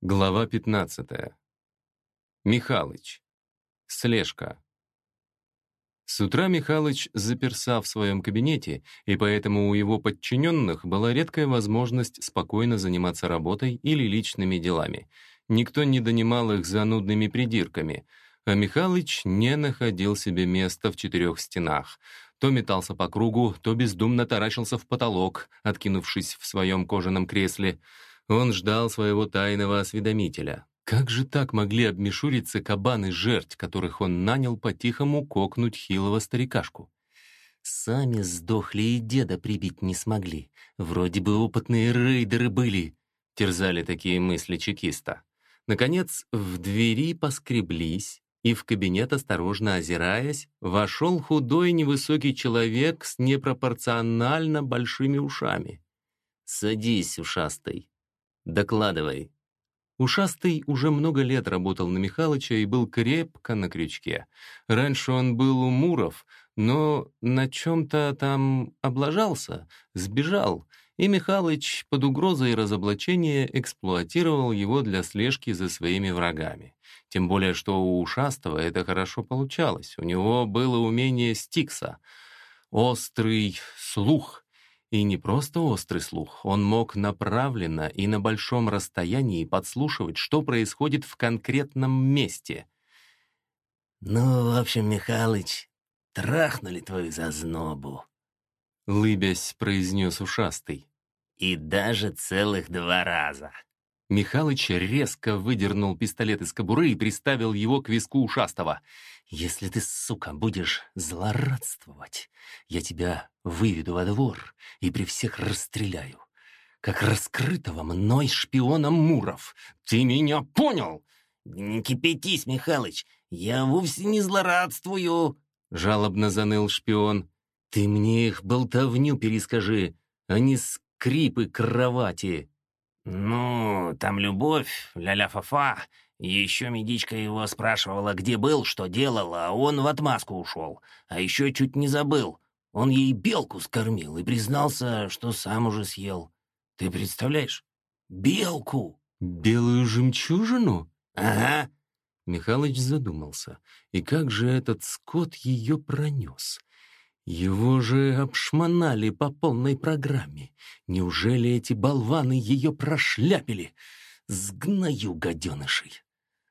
Глава 15. Михалыч. Слежка. С утра Михалыч заперся в своем кабинете, и поэтому у его подчиненных была редкая возможность спокойно заниматься работой или личными делами. Никто не донимал их занудными придирками, а Михалыч не находил себе места в четырех стенах. То метался по кругу, то бездумно таращился в потолок, откинувшись в своем кожаном кресле — он ждал своего тайного осведомителя. Как же так могли обмешуриться кабан и жерть, которых он нанял по-тихому кокнуть хилого старикашку? Сами сдохли и деда прибить не смогли. Вроде бы опытные рейдеры были. Терзали такие мысли чекиста. Наконец, в двери поскреблись, и в кабинет, осторожно озираясь, вошел худой невысокий человек с непропорционально большими ушами. «Садись, ушастый», Докладывай. Ушастый уже много лет работал на Михалыча и был крепко на крючке. Раньше он был у Муров, но на чем-то там облажался, сбежал, и Михалыч под угрозой разоблачения эксплуатировал его для слежки за своими врагами. Тем более, что у Ушастого это хорошо получалось. У него было умение Стикса — острый слух — и не просто острый слух, он мог направленно и на большом расстоянии подслушивать, что происходит в конкретном месте. «Ну, в общем, Михалыч, трахнули твою зазнобу», — лыбясь произнес ушастый. «И даже целых два раза». Михалыч резко выдернул пистолет из кобуры и приставил его к виску ушастого. «Если ты, сука, будешь злорадствовать, я тебя выведу во двор и при всех расстреляю, как раскрытого мной шпиона Муров. Ты меня понял?» «Не кипятись, Михалыч, я вовсе не злорадствую», — жалобно заныл шпион. «Ты мне их болтовню перескажи, а не скрипы кровати». «Ну, там любовь, ля-ля-фа-фа. Еще медичка его спрашивала, где был, что делал, а он в отмазку ушел. А еще чуть не забыл. Он ей белку скормил и признался, что сам уже съел. Ты представляешь? Белку!» «Белую жемчужину?» «Ага». Михалыч задумался. И как же этот скот ее пронес? Его же обшмонали по полной программе. Неужели эти болваны ее прошляпили? Сгною гаденышей.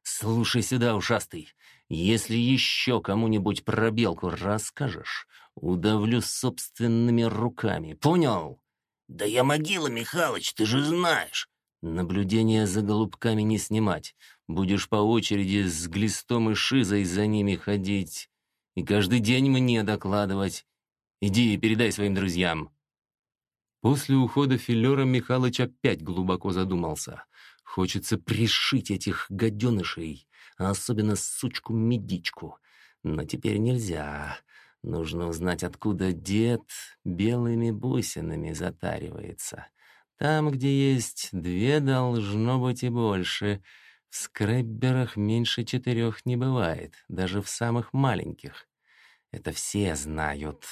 Слушай сюда, ушастый, если еще кому-нибудь про белку расскажешь, удавлю собственными руками, понял? Да я могила, Михалыч, ты же знаешь. Наблюдение за голубками не снимать. Будешь по очереди с глистом и шизой за ними ходить и каждый день мне докладывать. Иди и передай своим друзьям». После ухода Филера Михалыч опять глубоко задумался. Хочется пришить этих гаденышей, а особенно сучку-медичку. Но теперь нельзя. Нужно узнать, откуда дед белыми бусинами затаривается. Там, где есть две, должно быть и больше. В скребберах меньше четырех не бывает, даже в самых маленьких. Это все знают.